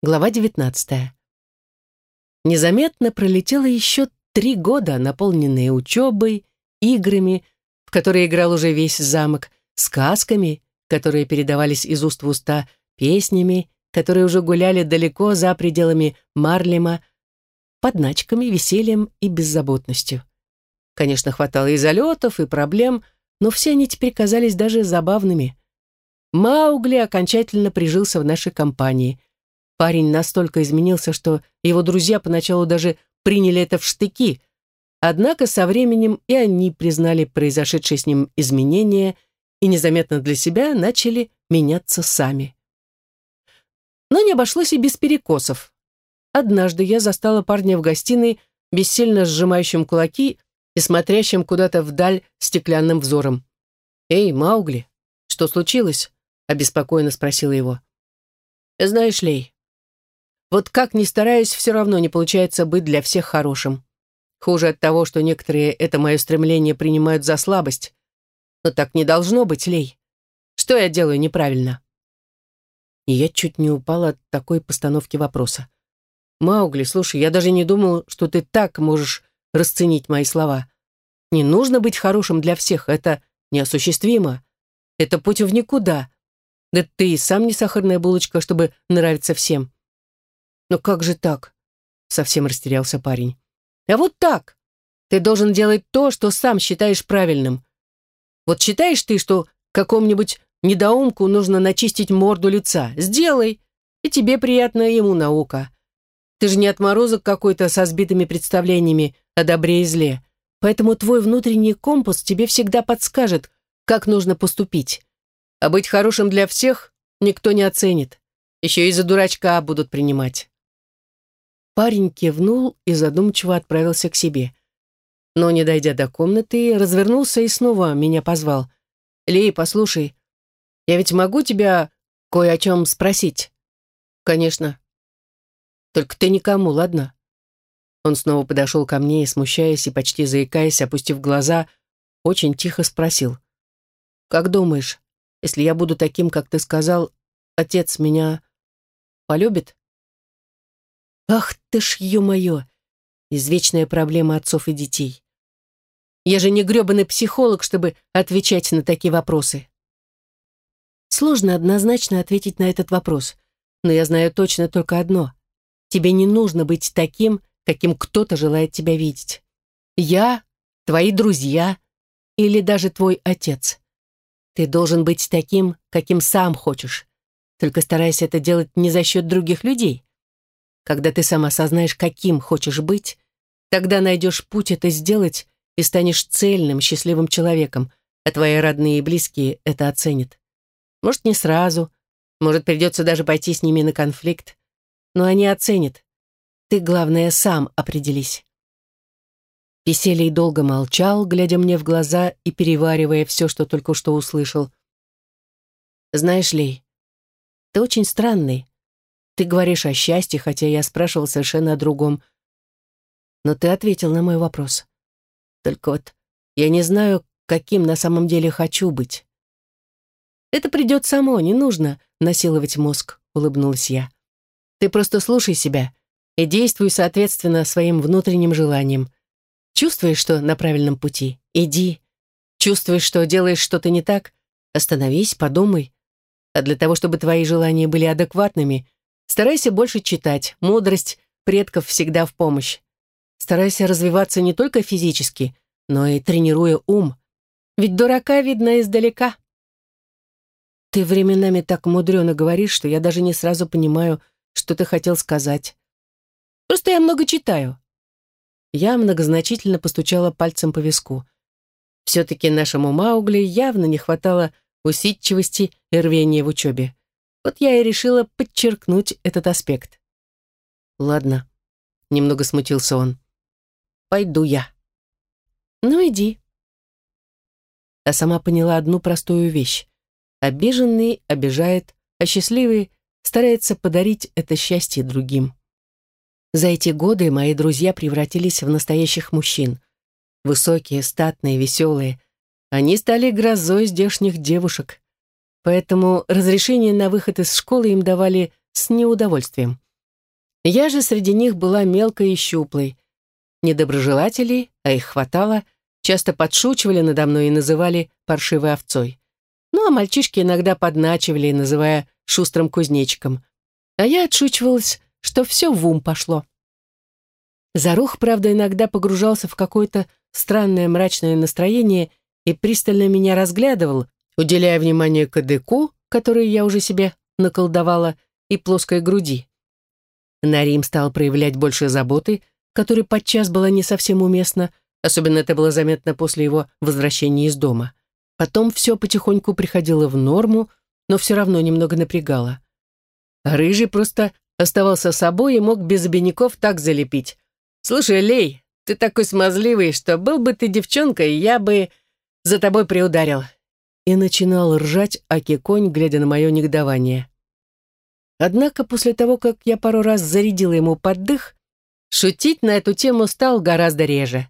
Глава 19. Незаметно пролетело еще три года, наполненные учебой, играми, в которые играл уже весь замок, сказками, которые передавались из уст в уста, песнями, которые уже гуляли далеко за пределами Марлема, подначками, весельем и беззаботностью. Конечно, хватало и залетов, и проблем, но все они теперь казались даже забавными. Маугли окончательно прижился в нашей компании. Парень настолько изменился, что его друзья поначалу даже приняли это в штыки, однако со временем и они признали произошедшие с ним изменения и незаметно для себя начали меняться сами. Но не обошлось и без перекосов. Однажды я застала парня в гостиной, бессильно сжимающим кулаки и смотрящим куда-то вдаль стеклянным взором. «Эй, Маугли, что случилось?» обеспокоенно спросила его. «Знаешь, Лей, вот как ни стараюсь, все равно не получается быть для всех хорошим. Хуже от того, что некоторые это мое стремление принимают за слабость. Но так не должно быть, Лей. Что я делаю неправильно?» И я чуть не упала от такой постановки вопроса. «Маугли, слушай, я даже не думал, что ты так можешь расценить мои слова. Не нужно быть хорошим для всех, это неосуществимо. Это путь в никуда. Да ты и сам не сахарная булочка, чтобы нравиться всем. Но как же так? Совсем растерялся парень. А вот так. Ты должен делать то, что сам считаешь правильным. Вот считаешь ты, что какому-нибудь недоумку нужно начистить морду лица? Сделай, и тебе приятно, ему наука. Ты же не отморозок какой-то со сбитыми представлениями о добре и зле. Поэтому твой внутренний компас тебе всегда подскажет, как нужно поступить. А быть хорошим для всех никто не оценит. Еще и за дурачка будут принимать. Парень кивнул и задумчиво отправился к себе. Но, не дойдя до комнаты, развернулся и снова меня позвал. «Лей, послушай, я ведь могу тебя кое о чем спросить?» «Конечно». «Только ты никому, ладно?» Он снова подошел ко мне и, смущаясь и почти заикаясь, опустив глаза, очень тихо спросил. «Как думаешь, если я буду таким, как ты сказал, отец меня полюбит? Ах ты ж, ё-моё, извечная проблема отцов и детей. Я же не грёбаный психолог, чтобы отвечать на такие вопросы. Сложно однозначно ответить на этот вопрос, но я знаю точно только одно. Тебе не нужно быть таким, каким кто-то желает тебя видеть. Я, твои друзья или даже твой отец. Ты должен быть таким, каким сам хочешь. Только старайся это делать не за счет других людей. Когда ты сам осознаешь, каким хочешь быть, тогда найдешь путь это сделать и станешь цельным, счастливым человеком, а твои родные и близкие это оценят. Может, не сразу, может, придется даже пойти с ними на конфликт, но они оценят. Ты, главное, сам определись. Веселий долго молчал, глядя мне в глаза и переваривая все, что только что услышал. «Знаешь ли, ты очень странный. Ты говоришь о счастье, хотя я спрашивал совершенно о другом. Но ты ответил на мой вопрос. Только вот я не знаю, каким на самом деле хочу быть». «Это придет само, не нужно насиловать мозг», — улыбнулась я. «Ты просто слушай себя и действуй соответственно своим внутренним желаниям. Чувствуешь, что на правильном пути? Иди. Чувствуешь, что делаешь что-то не так? Остановись, подумай. А для того, чтобы твои желания были адекватными, старайся больше читать. Мудрость предков всегда в помощь. Старайся развиваться не только физически, но и тренируя ум. Ведь дурака видно издалека. Ты временами так мудрено говоришь, что я даже не сразу понимаю, что ты хотел сказать. Просто я много читаю. Я многозначительно постучала пальцем по виску. Все-таки нашему Маугли явно не хватало усидчивости и рвения в учебе. Вот я и решила подчеркнуть этот аспект. «Ладно», — немного смутился он. «Пойду я». «Ну, иди». А сама поняла одну простую вещь. Обиженный обижает, а счастливый старается подарить это счастье другим. За эти годы мои друзья превратились в настоящих мужчин. Высокие, статные, веселые. Они стали грозой здешних девушек. Поэтому разрешение на выход из школы им давали с неудовольствием. Я же среди них была мелкой и щуплой. Недоброжелателей, а их хватало, часто подшучивали надо мной и называли паршивой овцой. Ну, а мальчишки иногда подначивали, называя шустрым кузнечиком. А я отшучивалась, что все в ум пошло. Зарух, правда, иногда погружался в какое-то странное мрачное настроение и пристально меня разглядывал, уделяя внимание кадыку, который я уже себе наколдовала, и плоской груди. Нарим стал проявлять больше заботы, которая подчас была не совсем уместна, особенно это было заметно после его возвращения из дома. Потом все потихоньку приходило в норму, но все равно немного напрягало. Рыжий просто оставался собой и мог без обиняков так залепить. «Слушай, Лей, ты такой смазливый, что был бы ты девчонкой, я бы за тобой приударил». И начинал ржать Аки-конь, глядя на мое негодование. Однако после того, как я пару раз зарядила ему под дых, шутить на эту тему стал гораздо реже.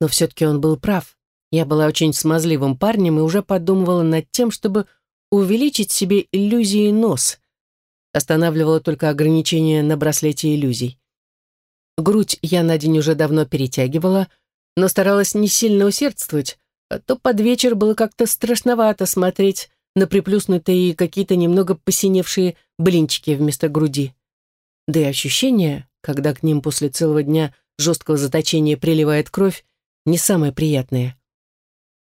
Но все-таки он был прав. Я была очень смазливым парнем и уже подумывала над тем, чтобы увеличить себе иллюзии нос. Останавливала только ограничение на браслете иллюзий. Грудь я на день уже давно перетягивала, но старалась не сильно усердствовать, а то под вечер было как-то страшновато смотреть на приплюснутые и какие-то немного посиневшие блинчики вместо груди. Да и ощущение, когда к ним после целого дня жесткого заточения приливает кровь, не самое приятное.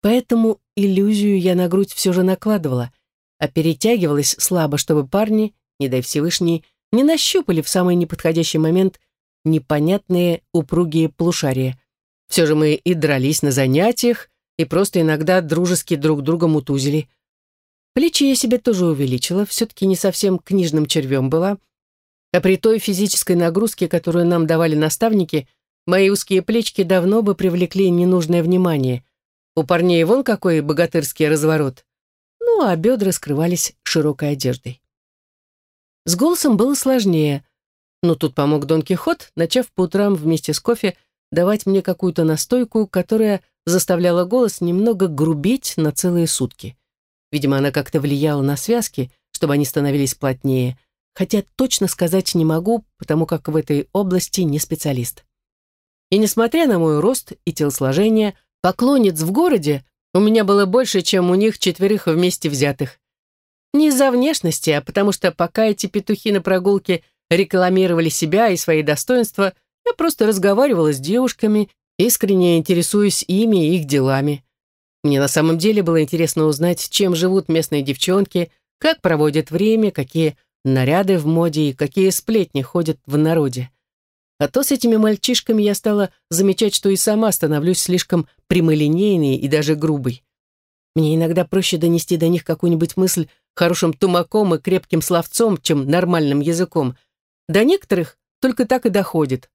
Поэтому иллюзию я на грудь все же накладывала, а перетягивалась слабо, чтобы парни, не дай Всевышний, не нащупали в самый неподходящий момент непонятные упругие полушария. Все же мы и дрались на занятиях, и просто иногда дружески друг друга мутузили. Плечи я себе тоже увеличила, все-таки не совсем книжным червем была. А при той физической нагрузке, которую нам давали наставники, мои узкие плечки давно бы привлекли ненужное внимание. У парней вон какой богатырский разворот. Ну, а бедра скрывались широкой одеждой. С голосом было сложнее — но тут помог Дон Кихот, начав по утрам вместе с кофе давать мне какую-то настойку, которая заставляла голос немного грубеть на целые сутки. Видимо, она как-то влияла на связки, чтобы они становились плотнее, хотя точно сказать не могу, потому как в этой области не специалист. И несмотря на мой рост и телосложение, поклонниц в городе у меня было больше, чем у них четверых вместе взятых. Не из-за внешности, а потому что пока эти петухи на прогулке рекламировали себя и свои достоинства, я просто разговаривала с девушками, искренне интересуясь ими и их делами. Мне на самом деле было интересно узнать, чем живут местные девчонки, как проводят время, какие наряды в моде и какие сплетни ходят в народе. А то с этими мальчишками я стала замечать, что и сама становлюсь слишком прямолинейной и даже грубой. Мне иногда проще донести до них какую-нибудь мысль хорошим тумаком и крепким словцом, чем нормальным языком — до некоторых только так и доходит.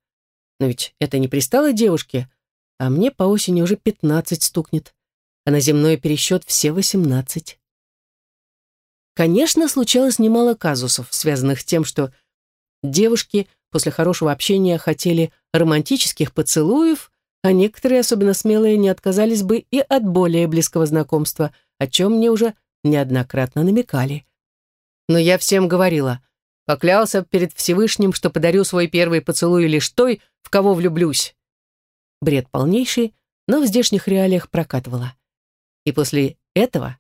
Но ведь это не пристало девушке, а мне по осени уже пятнадцать стукнет, а на земной пересчет все восемнадцать. Конечно, случалось немало казусов, связанных с тем, что девушки после хорошего общения хотели романтических поцелуев, а некоторые, особенно смелые, не отказались бы и от более близкого знакомства, о чем мне уже неоднократно намекали. Но я всем говорила, Поклялся перед Всевышним, что подарю свой первый поцелуй лишь той, в кого влюблюсь. Бред полнейший, но в здешних реалиях прокатывало. И после этого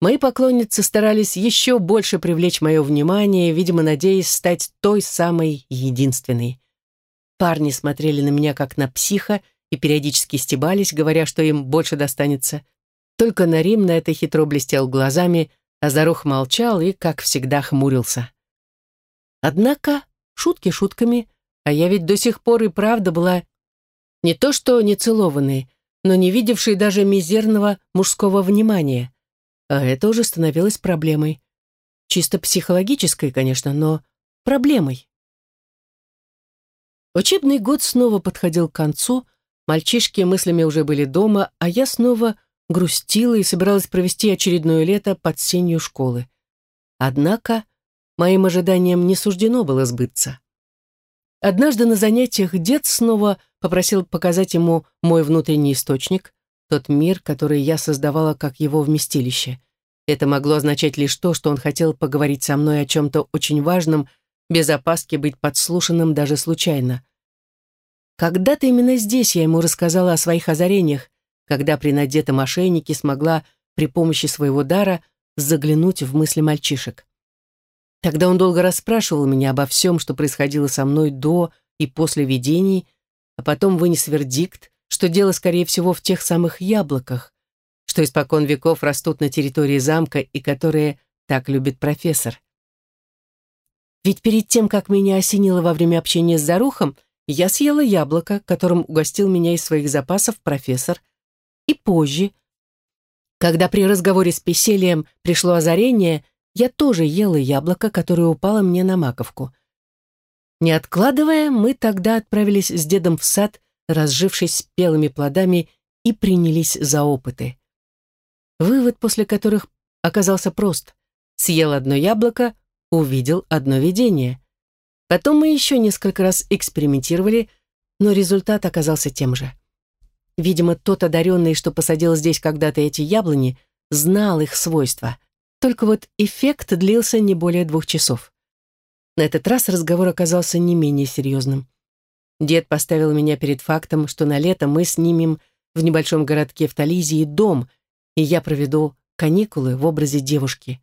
мои поклонницы старались еще больше привлечь мое внимание, видимо, надеясь стать той самой единственной. Парни смотрели на меня как на психа и периодически стебались, говоря, что им больше достанется. Только Нарим на это хитро блестел глазами, а Зарух молчал и, как всегда, хмурился. Однако, шутки шутками, а я ведь до сих пор и правда была не то что нецелованной, но не видевшей даже мизерного мужского внимания. А это уже становилось проблемой. Чисто психологической, конечно, но проблемой. Учебный год снова подходил к концу, мальчишки мыслями уже были дома, а я снова грустила и собиралась провести очередное лето под сенью школы. Однако моим ожиданиям не суждено было сбыться. Однажды на занятиях дед снова попросил показать ему мой внутренний источник, тот мир, который я создавала как его вместилище. Это могло означать лишь то, что он хотел поговорить со мной о чем-то очень важном, без опаски быть подслушанным даже случайно. Когда-то именно здесь я ему рассказала о своих озарениях, когда при надетом ошейнике смогла при помощи своего дара заглянуть в мысли мальчишек. Тогда он долго расспрашивал меня обо всем, что происходило со мной до и после видений, а потом вынес вердикт, что дело, скорее всего, в тех самых яблоках, что испокон веков растут на территории замка и которые так любит профессор. Ведь перед тем, как меня осенило во время общения с Зарухом, я съела яблоко, которым угостил меня из своих запасов профессор, и позже, когда при разговоре с Песелием пришло озарение, я тоже ела яблоко, которое упало мне на маковку. Не откладывая, мы тогда отправились с дедом в сад, разжившись спелыми плодами, и принялись за опыты. Вывод после которых оказался прост. Съел одно яблоко, увидел одно видение. Потом мы еще несколько раз экспериментировали, но результат оказался тем же. Видимо, тот одаренный, что посадил здесь когда-то эти яблони, знал их свойства — только вот эффект длился не более двух часов. На этот раз разговор оказался не менее серьезным. Дед поставил меня перед фактом, что на лето мы снимем в небольшом городке в Тализии дом, и я проведу каникулы в образе девушки.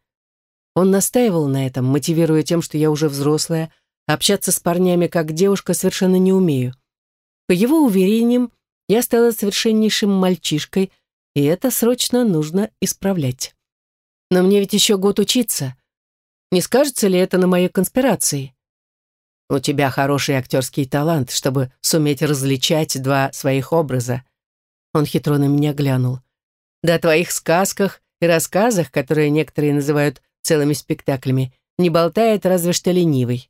Он настаивал на этом, мотивируя тем, что я уже взрослая, общаться с парнями как девушка совершенно не умею. По его уверениям, я стала совершеннейшим мальчишкой, и это срочно нужно исправлять. Но мне ведь еще год учиться. Не скажется ли это на моей конспирации? У тебя хороший актерский талант, чтобы суметь различать два своих образа. Он хитро на меня глянул. Да о твоих сказках и рассказах, которые некоторые называют целыми спектаклями, не болтает разве что ленивый.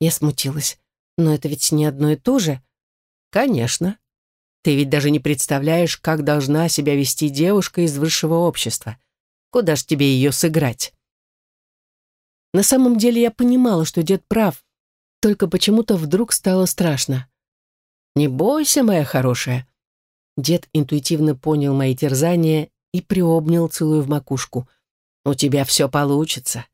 Я смутилась. Но это ведь не одно и то же. Конечно. Ты ведь даже не представляешь, как должна себя вести девушка из высшего общества. Куда ж тебе ее сыграть? На самом деле я понимала, что дед прав, только почему-то вдруг стало страшно. «Не бойся, моя хорошая». Дед интуитивно понял мои терзания и приобнял, целую в макушку. «У тебя все получится.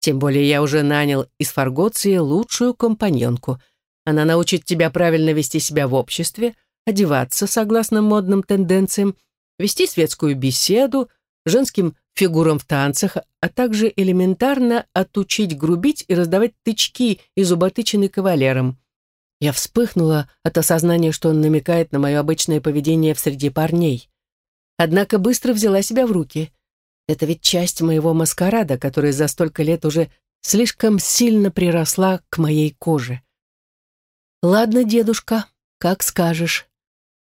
Тем более я уже нанял из Фаргоции лучшую компаньонку. Она научит тебя правильно вести себя в обществе, одеваться согласно модным тенденциям, вести светскую беседу, женским фигурам в танцах, а также элементарно отучить грубить и раздавать тычки и зуботычины кавалерам. Я вспыхнула от осознания, что он намекает на мое обычное поведение в среде парней. Однако быстро взяла себя в руки. Это ведь часть моего маскарада, которая за столько лет уже слишком сильно приросла к моей коже. «Ладно, дедушка, как скажешь».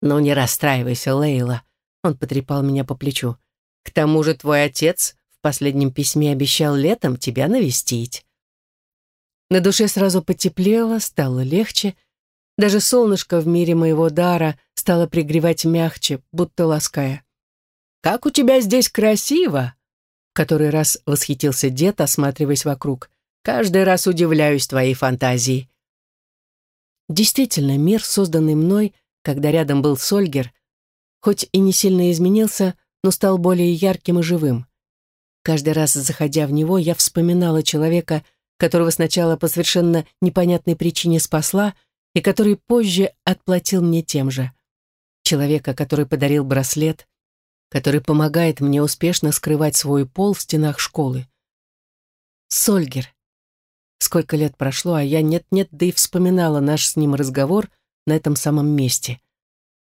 «Ну, не расстраивайся, Лейла», — он потрепал меня по плечу. К тому же твой отец в последнем письме обещал летом тебя навестить. На душе сразу потеплело, стало легче. Даже солнышко в мире моего дара стало пригревать мягче, будто лаская. «Как у тебя здесь красиво!» Который раз восхитился дед, осматриваясь вокруг. «Каждый раз удивляюсь твоей фантазии». Действительно, мир, созданный мной, когда рядом был Сольгер, хоть и не сильно изменился, но стал более ярким и живым. Каждый раз, заходя в него, я вспоминала человека, которого сначала по совершенно непонятной причине спасла и который позже отплатил мне тем же. Человека, который подарил браслет, который помогает мне успешно скрывать свой пол в стенах школы. Сольгер. Сколько лет прошло, а я нет-нет, да и вспоминала наш с ним разговор на этом самом месте.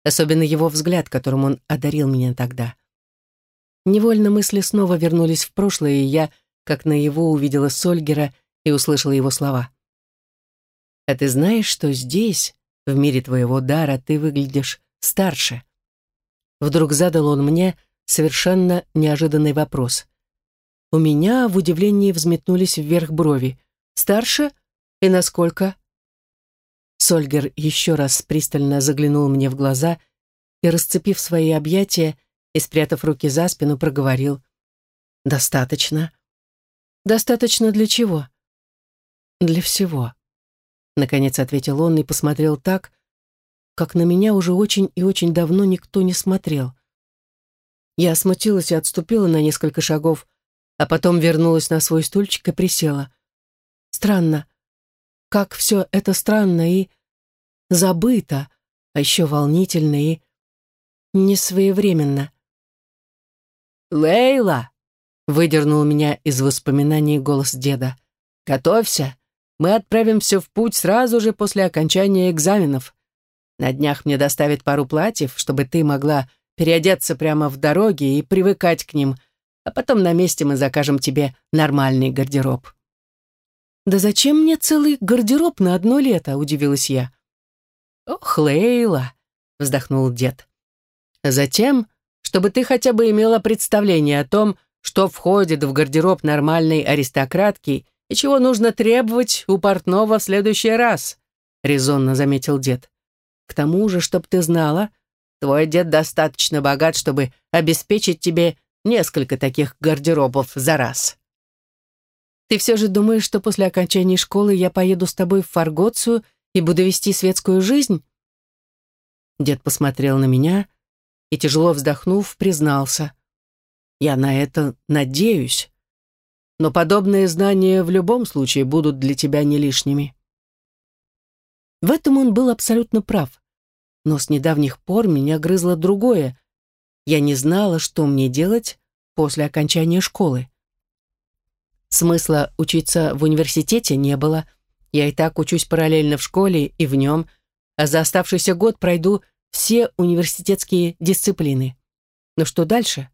Особенно его взгляд, которым он одарил меня тогда. Невольно мысли снова вернулись в прошлое, и я, как на его увидела Сольгера и услышала его слова. «А ты знаешь, что здесь, в мире твоего дара, ты выглядишь старше?» Вдруг задал он мне совершенно неожиданный вопрос. У меня в удивлении взметнулись вверх брови. «Старше? И насколько?» Сольгер еще раз пристально заглянул мне в глаза и, расцепив свои объятия, и, спрятав руки за спину, проговорил. «Достаточно». «Достаточно для чего?» «Для всего», — наконец ответил он и посмотрел так, как на меня уже очень и очень давно никто не смотрел. Я смутилась и отступила на несколько шагов, а потом вернулась на свой стульчик и присела. Странно. Как все это странно и забыто, а еще волнительно и несвоевременно. «Лейла!» — выдернул меня из воспоминаний голос деда. «Готовься, мы отправимся в путь сразу же после окончания экзаменов. На днях мне доставят пару платьев, чтобы ты могла переодеться прямо в дороге и привыкать к ним, а потом на месте мы закажем тебе нормальный гардероб». «Да зачем мне целый гардероб на одно лето?» — удивилась я. «Ох, Лейла!» — вздохнул дед. «Затем, чтобы ты хотя бы имела представление о том, что входит в гардероб нормальной аристократки и чего нужно требовать у портного в следующий раз», — резонно заметил дед. «К тому же, чтоб ты знала, твой дед достаточно богат, чтобы обеспечить тебе несколько таких гардеробов за раз». «Ты все же думаешь, что после окончания школы я поеду с тобой в Фаргоцию и буду вести светскую жизнь?» Дед посмотрел на меня и, тяжело вздохнув, признался. «Я на это надеюсь, но подобные знания в любом случае будут для тебя не лишними». В этом он был абсолютно прав. Но с недавних пор меня грызло другое. Я не знала, что мне делать после окончания школы. Смысла учиться в университете не было. Я и так учусь параллельно в школе и в нем, а за оставшийся год пройду все университетские дисциплины. Но что дальше?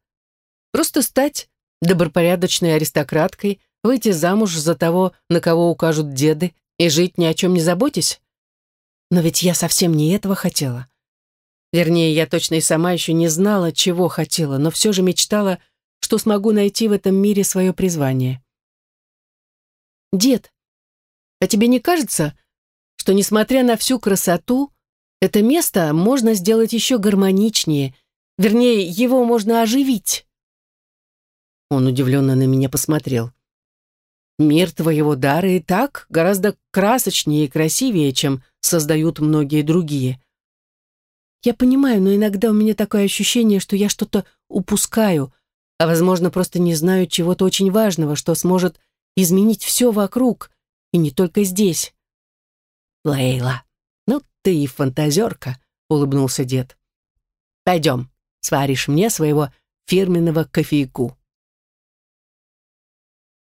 Просто стать добропорядочной аристократкой, выйти замуж за того, на кого укажут деды, и жить ни о чем не заботясь? Но ведь я совсем не этого хотела. Вернее, я точно и сама еще не знала, чего хотела, но все же мечтала, что смогу найти в этом мире свое призвание. «Дед, а тебе не кажется, что, несмотря на всю красоту, это место можно сделать еще гармоничнее, вернее, его можно оживить?» Он удивленно на меня посмотрел. «Мир твоего дара и так гораздо красочнее и красивее, чем создают многие другие. Я понимаю, но иногда у меня такое ощущение, что я что-то упускаю, а, возможно, просто не знаю чего-то очень важного, что сможет изменить все вокруг, и не только здесь». «Лейла, ну ты и фантазерка», — улыбнулся дед. «Пойдем, сваришь мне своего фирменного кофейку».